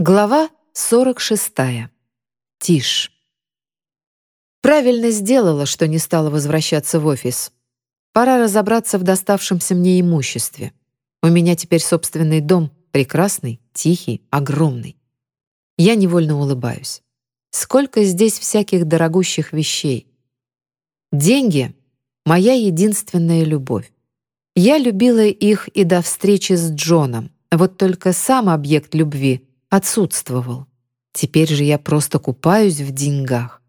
Глава 46. Тишь. Правильно сделала, что не стала возвращаться в офис. Пора разобраться в доставшемся мне имуществе. У меня теперь собственный дом, прекрасный, тихий, огромный. Я невольно улыбаюсь. Сколько здесь всяких дорогущих вещей. Деньги — моя единственная любовь. Я любила их и до встречи с Джоном, вот только сам объект любви — отсутствовал. Теперь же я просто купаюсь в деньгах.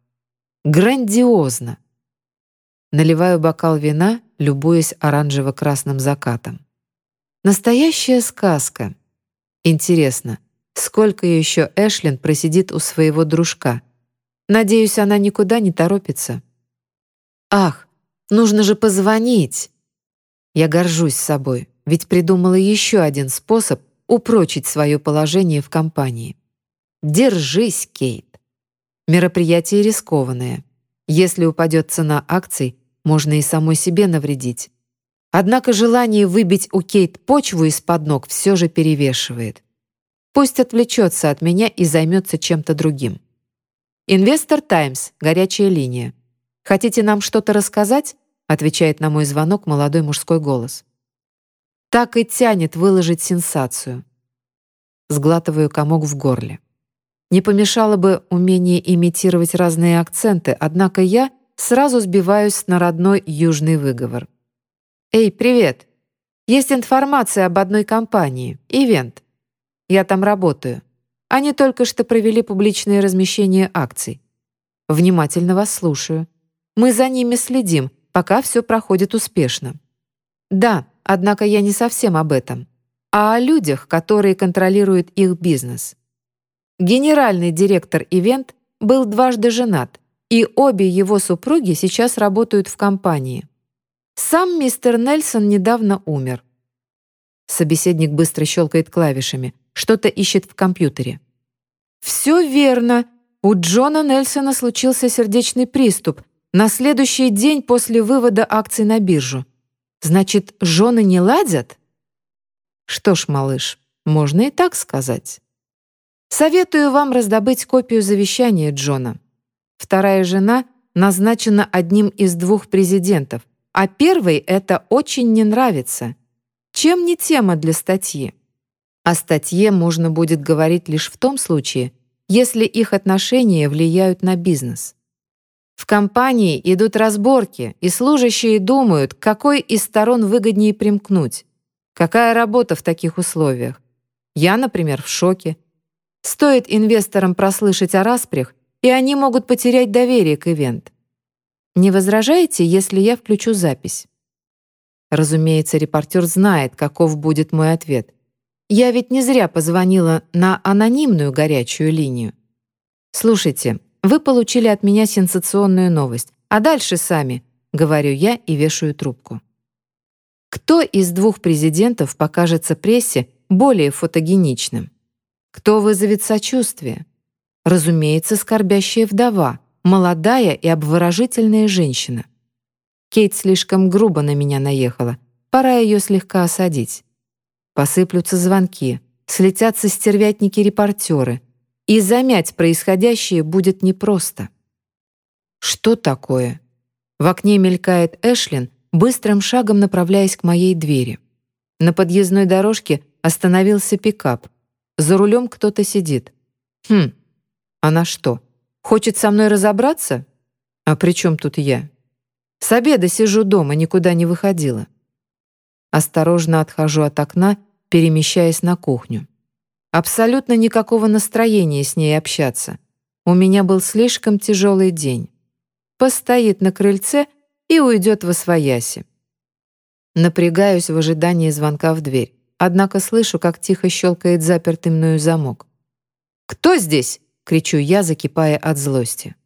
Грандиозно! Наливаю бокал вина, любуясь оранжево-красным закатом. Настоящая сказка. Интересно, сколько еще Эшлин просидит у своего дружка? Надеюсь, она никуда не торопится. Ах, нужно же позвонить! Я горжусь собой, ведь придумала еще один способ упрочить свое положение в компании. Держись, Кейт. Мероприятие рискованное. Если упадет цена акций, можно и самой себе навредить. Однако желание выбить у Кейт почву из-под ног все же перевешивает. Пусть отвлечется от меня и займется чем-то другим. «Инвестор Таймс, горячая линия. Хотите нам что-то рассказать?» отвечает на мой звонок молодой мужской голос. Так и тянет выложить сенсацию. Сглатываю комок в горле. Не помешало бы умение имитировать разные акценты, однако я сразу сбиваюсь на родной южный выговор. «Эй, привет! Есть информация об одной компании, ивент. Я там работаю. Они только что провели публичное размещение акций. Внимательно вас слушаю. Мы за ними следим, пока все проходит успешно. Да, Однако я не совсем об этом, а о людях, которые контролируют их бизнес. Генеральный директор ивент был дважды женат, и обе его супруги сейчас работают в компании. Сам мистер Нельсон недавно умер. Собеседник быстро щелкает клавишами, что-то ищет в компьютере. «Все верно. У Джона Нельсона случился сердечный приступ на следующий день после вывода акций на биржу. Значит, жены не ладят? Что ж, малыш, можно и так сказать. Советую вам раздобыть копию завещания Джона. Вторая жена назначена одним из двух президентов, а первой это очень не нравится. Чем не тема для статьи? О статье можно будет говорить лишь в том случае, если их отношения влияют на бизнес. В компании идут разборки, и служащие думают, какой из сторон выгоднее примкнуть. Какая работа в таких условиях? Я, например, в шоке. Стоит инвесторам прослышать о распрях, и они могут потерять доверие к ивент. Не возражаете, если я включу запись? Разумеется, репортер знает, каков будет мой ответ. Я ведь не зря позвонила на анонимную горячую линию. Слушайте, вы получили от меня сенсационную новость. А дальше сами, говорю я и вешаю трубку. Кто из двух президентов покажется прессе более фотогеничным? Кто вызовет сочувствие? Разумеется, скорбящая вдова, молодая и обворожительная женщина. Кейт слишком грубо на меня наехала. Пора ее слегка осадить. Посыплются звонки, слетятся стервятники-репортеры, и замять происходящее будет непросто. Что такое? В окне мелькает Эшлин, быстрым шагом направляясь к моей двери. На подъездной дорожке остановился пикап. За рулем кто-то сидит. Хм, она что, хочет со мной разобраться? А при чем тут я? С обеда сижу дома, никуда не выходила. Осторожно отхожу от окна, перемещаясь на кухню. Абсолютно никакого настроения с ней общаться. У меня был слишком тяжелый день. Постоит на крыльце и уйдет во свояси. Напрягаюсь в ожидании звонка в дверь, однако слышу, как тихо щелкает запертый мною замок. «Кто здесь?» — кричу я, закипая от злости.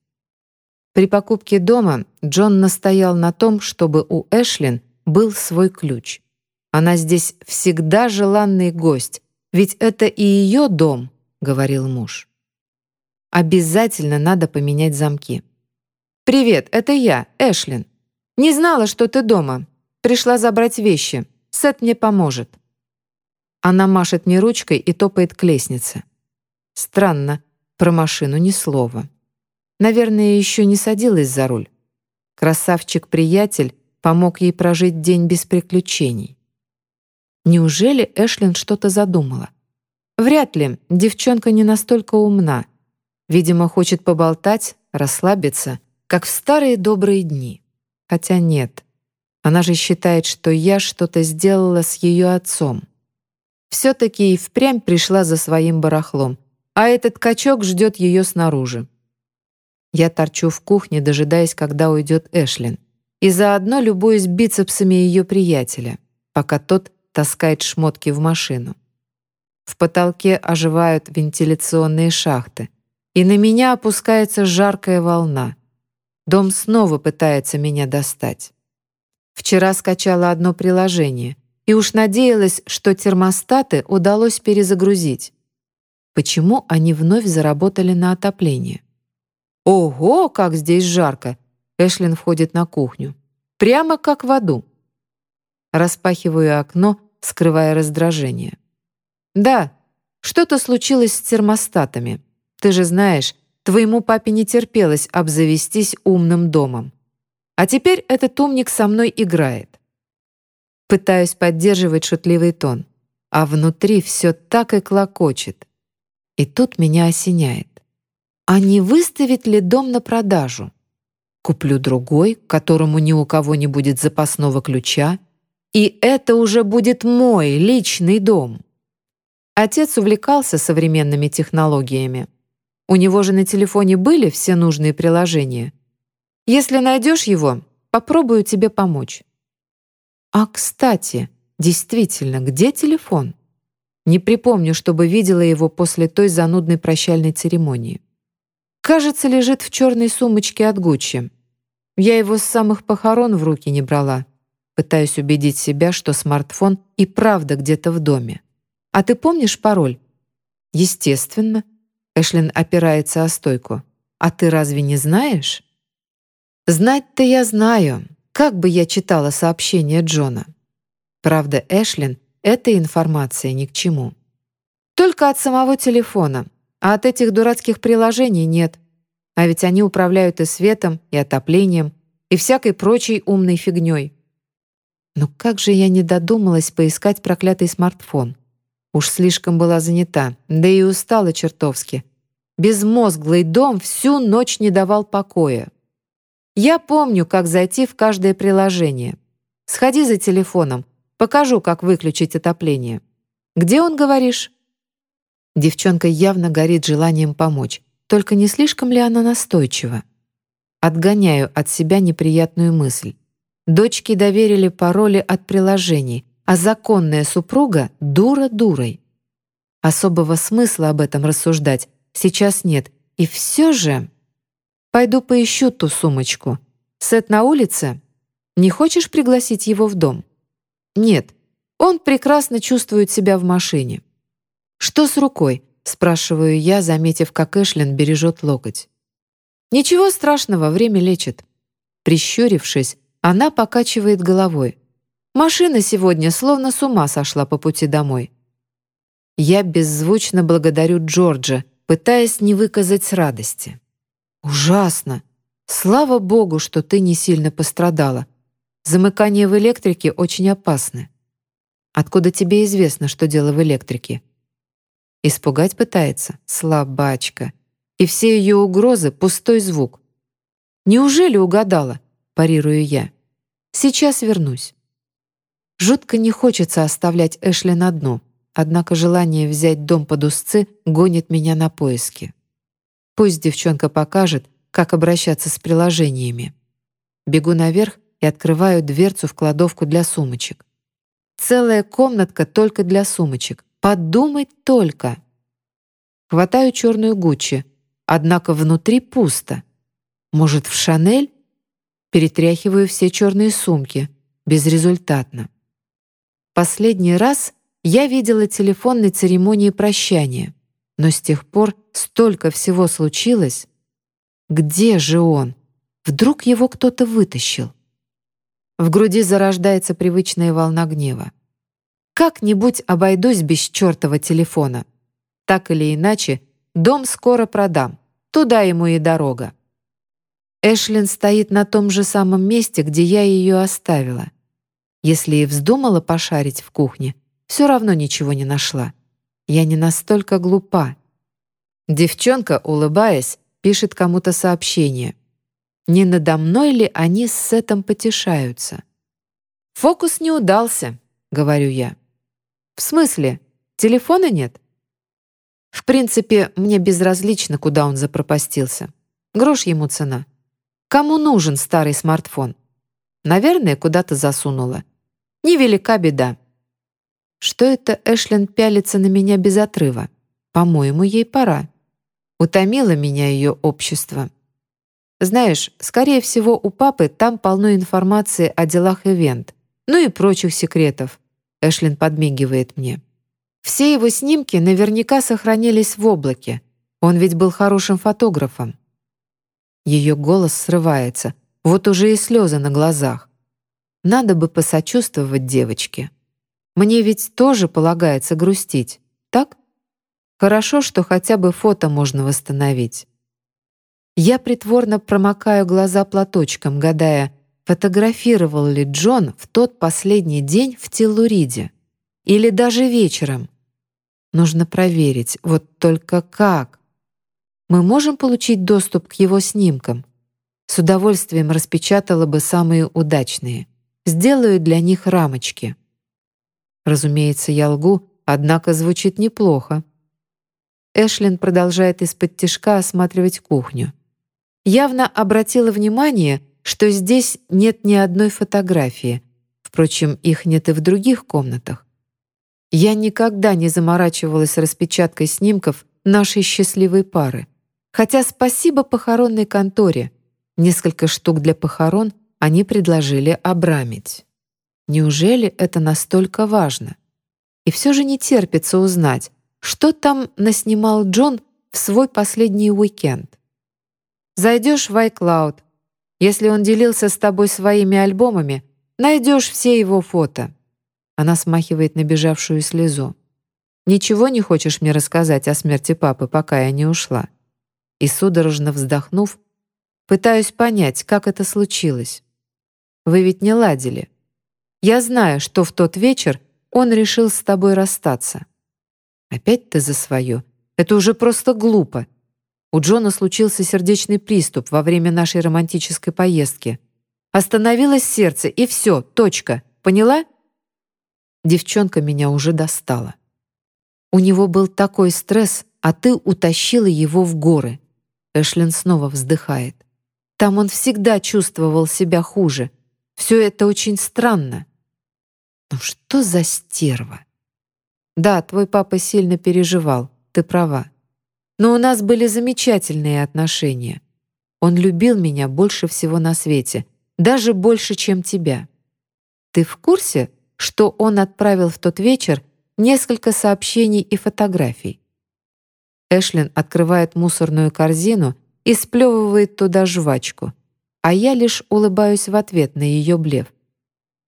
При покупке дома Джон настоял на том, чтобы у Эшлин был свой ключ. Она здесь всегда желанный гость, ведь это и ее дом, говорил муж. Обязательно надо поменять замки. Привет, это я, Эшлин. Не знала, что ты дома. Пришла забрать вещи. Сет мне поможет. Она машет мне ручкой и топает к лестнице. Странно, про машину ни слова. Наверное, еще не садилась за руль. Красавчик-приятель помог ей прожить день без приключений. Неужели Эшлин что-то задумала? Вряд ли, девчонка не настолько умна. Видимо, хочет поболтать, расслабиться, как в старые добрые дни. Хотя нет, она же считает, что я что-то сделала с ее отцом. Все-таки и впрямь пришла за своим барахлом, а этот качок ждет ее снаружи. Я торчу в кухне, дожидаясь, когда уйдет Эшлин, и заодно любуюсь бицепсами ее приятеля, пока тот таскает шмотки в машину. В потолке оживают вентиляционные шахты, и на меня опускается жаркая волна. Дом снова пытается меня достать. Вчера скачала одно приложение и уж надеялась, что термостаты удалось перезагрузить. Почему они вновь заработали на отопление? «Ого, как здесь жарко!» Эшлин входит на кухню. «Прямо как в аду». Распахиваю окно, скрывая раздражение. «Да, что-то случилось с термостатами. Ты же знаешь, твоему папе не терпелось обзавестись умным домом. А теперь этот умник со мной играет». Пытаюсь поддерживать шутливый тон, а внутри все так и клокочет. И тут меня осеняет. А не выставит ли дом на продажу? Куплю другой, которому ни у кого не будет запасного ключа, и это уже будет мой личный дом. Отец увлекался современными технологиями. У него же на телефоне были все нужные приложения. Если найдешь его, попробую тебе помочь. А, кстати, действительно, где телефон? Не припомню, чтобы видела его после той занудной прощальной церемонии. Кажется, лежит в черной сумочке от Гуччи. Я его с самых похорон в руки не брала. Пытаюсь убедить себя, что смартфон и правда где-то в доме. А ты помнишь пароль? Естественно. Эшлин опирается о стойку. А ты разве не знаешь? Знать-то я знаю. Как бы я читала сообщение Джона. Правда, Эшлин эта информация ни к чему. Только от самого телефона, а от этих дурацких приложений нет. А ведь они управляют и светом, и отоплением, и всякой прочей умной фигней. Но как же я не додумалась поискать проклятый смартфон? Уж слишком была занята, да и устала чертовски. Безмозглый дом всю ночь не давал покоя. Я помню, как зайти в каждое приложение. Сходи за телефоном, покажу, как выключить отопление. Где он, говоришь? Девчонка явно горит желанием помочь. Только не слишком ли она настойчива? Отгоняю от себя неприятную мысль. Дочки доверили пароли от приложений, а законная супруга — дура дурой. Особого смысла об этом рассуждать сейчас нет. И все же... Пойду поищу ту сумочку. Сет на улице? Не хочешь пригласить его в дом? Нет, он прекрасно чувствует себя в машине. «Что с рукой?» — спрашиваю я, заметив, как Эшлин бережет локоть. «Ничего страшного, время лечит». Прищурившись, она покачивает головой. Машина сегодня словно с ума сошла по пути домой. Я беззвучно благодарю Джорджа, пытаясь не выказать радости. «Ужасно! Слава богу, что ты не сильно пострадала. Замыкание в электрике очень опасны. Откуда тебе известно, что дело в электрике?» Испугать пытается? Слабачка. И все ее угрозы — пустой звук. «Неужели угадала?» — парирую я. «Сейчас вернусь». Жутко не хочется оставлять Эшли на дну, однако желание взять дом под узцы гонит меня на поиски. Пусть девчонка покажет, как обращаться с приложениями. Бегу наверх и открываю дверцу в кладовку для сумочек. Целая комнатка только для сумочек. Подумать только. Хватаю черную Гуччи, однако внутри пусто. Может, в Шанель? Перетряхиваю все черные сумки. Безрезультатно. Последний раз я видела телефон на церемонии прощания, но с тех пор столько всего случилось. Где же он? Вдруг его кто-то вытащил? В груди зарождается привычная волна гнева. Как-нибудь обойдусь без чертова телефона. Так или иначе, Дом скоро продам. Туда ему и дорога. Эшлин стоит на том же самом месте, где я ее оставила. Если и вздумала пошарить в кухне, все равно ничего не нашла. Я не настолько глупа. Девчонка, улыбаясь, пишет кому-то сообщение. Не надо мной ли они с Сетом потешаются? «Фокус не удался», — говорю я. «В смысле? Телефона нет?» В принципе, мне безразлично, куда он запропастился. Грош ему цена. Кому нужен старый смартфон? Наверное, куда-то засунула. Невелика беда. Что это Эшлин пялится на меня без отрыва? По-моему, ей пора. Утомило меня ее общество. Знаешь, скорее всего, у папы там полно информации о делах ивент, ну и прочих секретов. Эшлин подмигивает мне. Все его снимки наверняка сохранились в облаке. Он ведь был хорошим фотографом. Ее голос срывается. Вот уже и слезы на глазах. Надо бы посочувствовать девочке. Мне ведь тоже полагается грустить, так? Хорошо, что хотя бы фото можно восстановить. Я притворно промокаю глаза платочком, гадая, фотографировал ли Джон в тот последний день в Телуриде. Или даже вечером. Нужно проверить, вот только как. Мы можем получить доступ к его снимкам. С удовольствием распечатала бы самые удачные. Сделаю для них рамочки. Разумеется, я лгу, однако звучит неплохо. Эшлин продолжает из-под тишка осматривать кухню. Явно обратила внимание, что здесь нет ни одной фотографии. Впрочем, их нет и в других комнатах. Я никогда не заморачивалась распечаткой снимков нашей счастливой пары. Хотя спасибо похоронной конторе. Несколько штук для похорон они предложили обрамить. Неужели это настолько важно? И все же не терпится узнать, что там наснимал Джон в свой последний уикенд. Зайдешь в iCloud. Если он делился с тобой своими альбомами, найдешь все его фото. Она смахивает набежавшую слезу. «Ничего не хочешь мне рассказать о смерти папы, пока я не ушла?» И, судорожно вздохнув, пытаюсь понять, как это случилось. «Вы ведь не ладили. Я знаю, что в тот вечер он решил с тобой расстаться. Опять ты за свое. Это уже просто глупо. У Джона случился сердечный приступ во время нашей романтической поездки. Остановилось сердце, и все, точка. Поняла?» Девчонка меня уже достала. У него был такой стресс, а ты утащила его в горы. Эшлин снова вздыхает. Там он всегда чувствовал себя хуже. Все это очень странно. Ну что за стерва? Да, твой папа сильно переживал, ты права. Но у нас были замечательные отношения. Он любил меня больше всего на свете, даже больше, чем тебя. Ты в курсе, что он отправил в тот вечер несколько сообщений и фотографий. Эшлин открывает мусорную корзину и сплевывает туда жвачку, а я лишь улыбаюсь в ответ на ее блеф.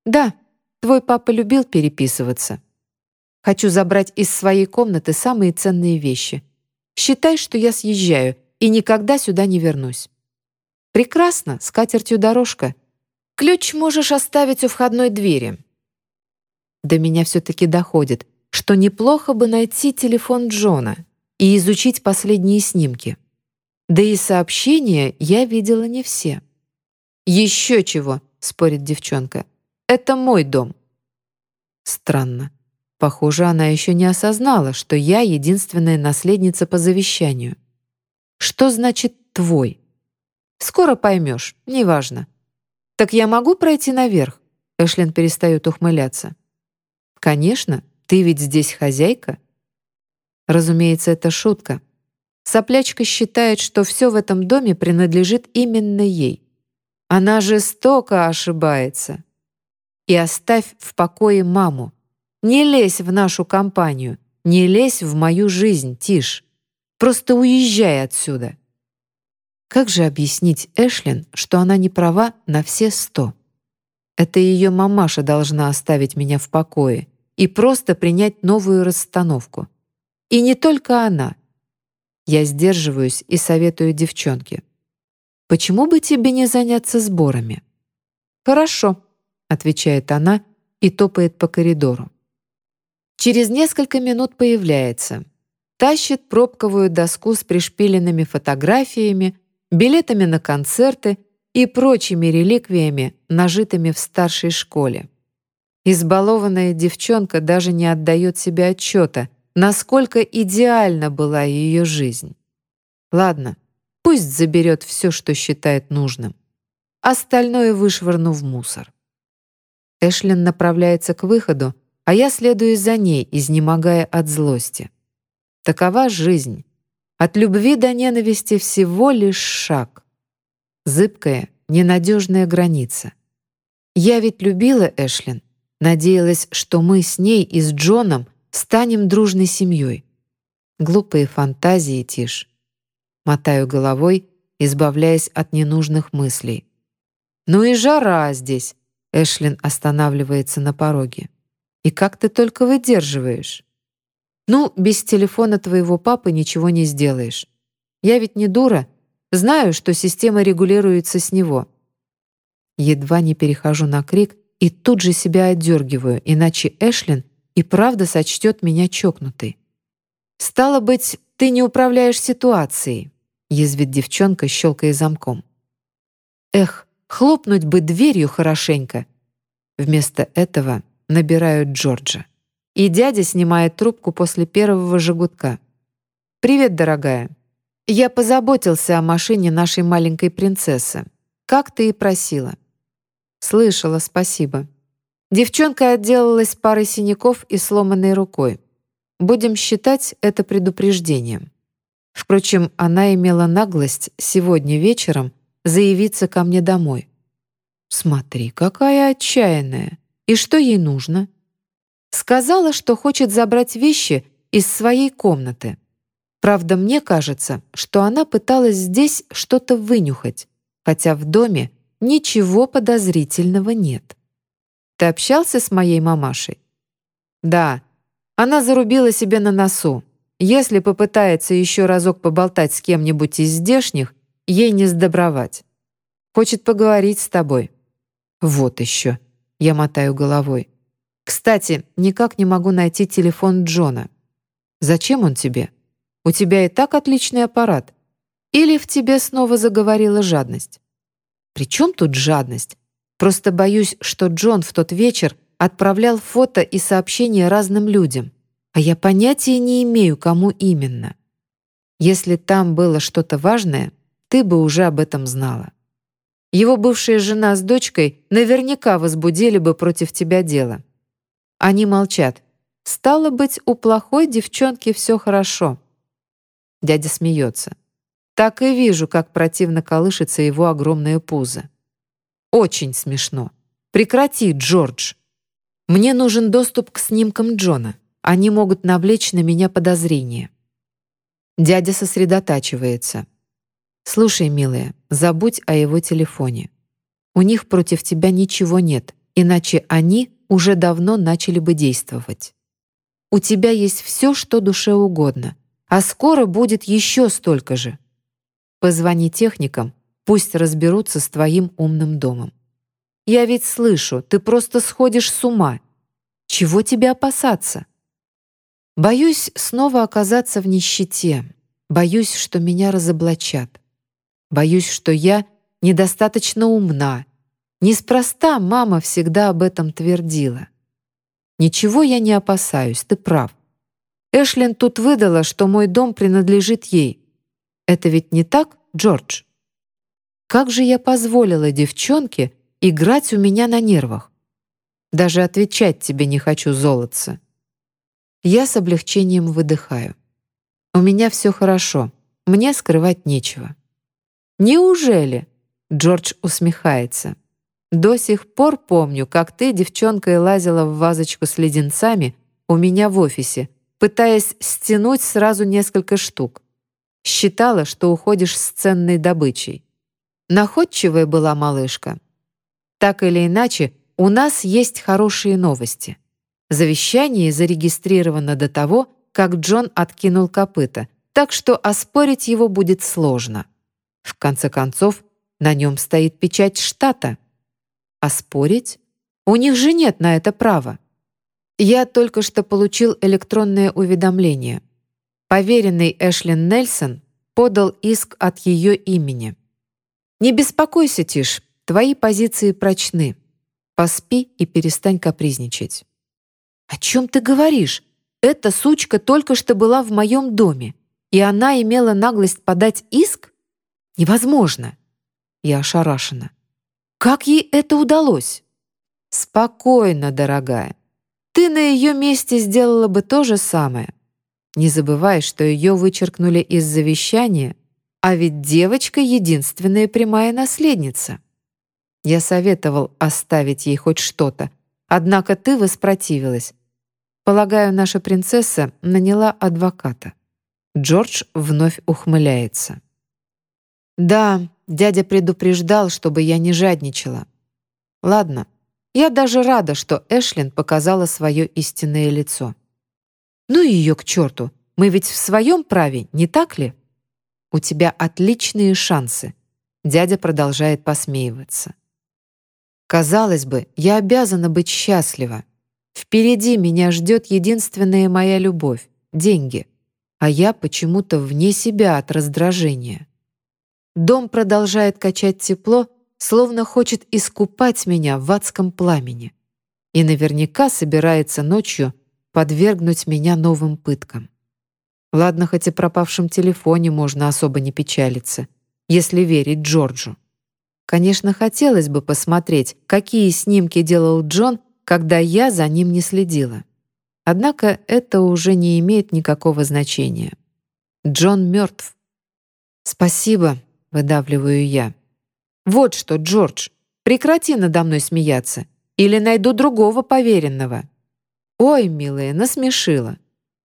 «Да, твой папа любил переписываться. Хочу забрать из своей комнаты самые ценные вещи. Считай, что я съезжаю и никогда сюда не вернусь». «Прекрасно, с катертью дорожка. Ключ можешь оставить у входной двери. До меня все-таки доходит, что неплохо бы найти телефон Джона и изучить последние снимки. Да и сообщения я видела не все. «Еще чего», — спорит девчонка. «Это мой дом». Странно. Похоже, она еще не осознала, что я единственная наследница по завещанию. Что значит «твой»? Скоро поймешь, неважно. «Так я могу пройти наверх?» Эшлин перестает ухмыляться. «Конечно, ты ведь здесь хозяйка». Разумеется, это шутка. Соплячка считает, что все в этом доме принадлежит именно ей. Она жестоко ошибается. И оставь в покое маму. Не лезь в нашу компанию, не лезь в мою жизнь, Тиш. Просто уезжай отсюда. Как же объяснить Эшлин, что она не права на все сто? Это ее мамаша должна оставить меня в покое и просто принять новую расстановку. И не только она. Я сдерживаюсь и советую девчонке. «Почему бы тебе не заняться сборами?» «Хорошо», — отвечает она и топает по коридору. Через несколько минут появляется. Тащит пробковую доску с пришпиленными фотографиями, билетами на концерты и прочими реликвиями, нажитыми в старшей школе. Избалованная девчонка даже не отдает себе отчета, насколько идеальна была ее жизнь. Ладно, пусть заберет все, что считает нужным. Остальное вышвырну в мусор. Эшлин направляется к выходу, а я следую за ней, изнемогая от злости. Такова жизнь. От любви до ненависти всего лишь шаг. Зыбкая, ненадежная граница. Я ведь любила Эшлин, надеялась, что мы с ней и с Джоном станем дружной семьей. Глупые фантазии, Тиш. Мотаю головой, избавляясь от ненужных мыслей. «Ну и жара здесь!» Эшлин останавливается на пороге. И как ты только выдерживаешь? Ну, без телефона твоего папы ничего не сделаешь. Я ведь не дура. Знаю, что система регулируется с него. Едва не перехожу на крик и тут же себя отдергиваю, иначе Эшлин и правда сочтет меня чокнутой. «Стало быть, ты не управляешь ситуацией», — язвит девчонка, щелкая замком. «Эх, хлопнуть бы дверью хорошенько». Вместо этого набирают Джорджа. И дядя снимает трубку после первого жигутка. «Привет, дорогая. Я позаботился о машине нашей маленькой принцессы. Как ты и просила». «Слышала, спасибо». Девчонка отделалась парой синяков и сломанной рукой. Будем считать это предупреждением. Впрочем, она имела наглость сегодня вечером заявиться ко мне домой. «Смотри, какая отчаянная! И что ей нужно? Сказала, что хочет забрать вещи из своей комнаты. Правда, мне кажется, что она пыталась здесь что-то вынюхать, хотя в доме ничего подозрительного нет. Ты общался с моей мамашей? Да. Она зарубила себе на носу. Если попытается еще разок поболтать с кем-нибудь из здешних, ей не сдобровать. Хочет поговорить с тобой. Вот еще. Я мотаю головой. «Кстати, никак не могу найти телефон Джона. Зачем он тебе? У тебя и так отличный аппарат. Или в тебе снова заговорила жадность?» «При чем тут жадность? Просто боюсь, что Джон в тот вечер отправлял фото и сообщения разным людям, а я понятия не имею, кому именно. Если там было что-то важное, ты бы уже об этом знала. Его бывшая жена с дочкой наверняка возбудили бы против тебя дело. Они молчат. Стало быть, у плохой девчонки все хорошо. Дядя смеется. Так и вижу, как противно колышется его огромное пузо. Очень смешно. Прекрати, Джордж. Мне нужен доступ к снимкам Джона. Они могут навлечь на меня подозрения. Дядя сосредотачивается. «Слушай, милая, забудь о его телефоне. У них против тебя ничего нет, иначе они уже давно начали бы действовать. У тебя есть все, что душе угодно, а скоро будет еще столько же. Позвони техникам, пусть разберутся с твоим умным домом. Я ведь слышу, ты просто сходишь с ума. Чего тебе опасаться? Боюсь снова оказаться в нищете. Боюсь, что меня разоблачат. Боюсь, что я недостаточно умна. Неспроста мама всегда об этом твердила. Ничего я не опасаюсь, ты прав. Эшлин тут выдала, что мой дом принадлежит ей. Это ведь не так, Джордж? Как же я позволила девчонке играть у меня на нервах? Даже отвечать тебе не хочу, золотце. Я с облегчением выдыхаю. У меня все хорошо, мне скрывать нечего. «Неужели?» — Джордж усмехается. «До сих пор помню, как ты, девчонкой, лазила в вазочку с леденцами у меня в офисе, пытаясь стянуть сразу несколько штук. Считала, что уходишь с ценной добычей. Находчивая была малышка. Так или иначе, у нас есть хорошие новости. Завещание зарегистрировано до того, как Джон откинул копыта, так что оспорить его будет сложно. В конце концов, на нем стоит печать штата. Оспорить? У них же нет на это права. Я только что получил электронное уведомление. Поверенный Эшлин Нельсон подал иск от ее имени. «Не беспокойся, Тиш, твои позиции прочны. Поспи и перестань капризничать». «О чем ты говоришь? Эта сучка только что была в моем доме, и она имела наглость подать иск? Невозможно!» Я ошарашена. «Как ей это удалось?» «Спокойно, дорогая. Ты на ее месте сделала бы то же самое. Не забывай, что ее вычеркнули из завещания, а ведь девочка — единственная прямая наследница. Я советовал оставить ей хоть что-то, однако ты воспротивилась. Полагаю, наша принцесса наняла адвоката. Джордж вновь ухмыляется. Да, дядя предупреждал, чтобы я не жадничала. Ладно, я даже рада, что Эшлин показала свое истинное лицо. Ну и ее к черту, мы ведь в своем праве, не так ли? У тебя отличные шансы. Дядя продолжает посмеиваться. Казалось бы, я обязана быть счастлива. Впереди меня ждет единственная моя любовь — деньги. А я почему-то вне себя от раздражения. Дом продолжает качать тепло, словно хочет искупать меня в адском пламени. И наверняка собирается ночью подвергнуть меня новым пыткам. Ладно, хоть и пропавшем телефоне можно особо не печалиться, если верить Джорджу. Конечно, хотелось бы посмотреть, какие снимки делал Джон, когда я за ним не следила. Однако это уже не имеет никакого значения. Джон мертв. «Спасибо», — выдавливаю я. «Вот что, Джордж, прекрати надо мной смеяться, или найду другого поверенного». «Ой, милая, насмешила.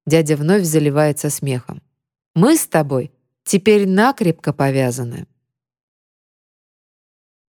Дядя вновь заливается смехом. «Мы с тобой теперь накрепко повязаны».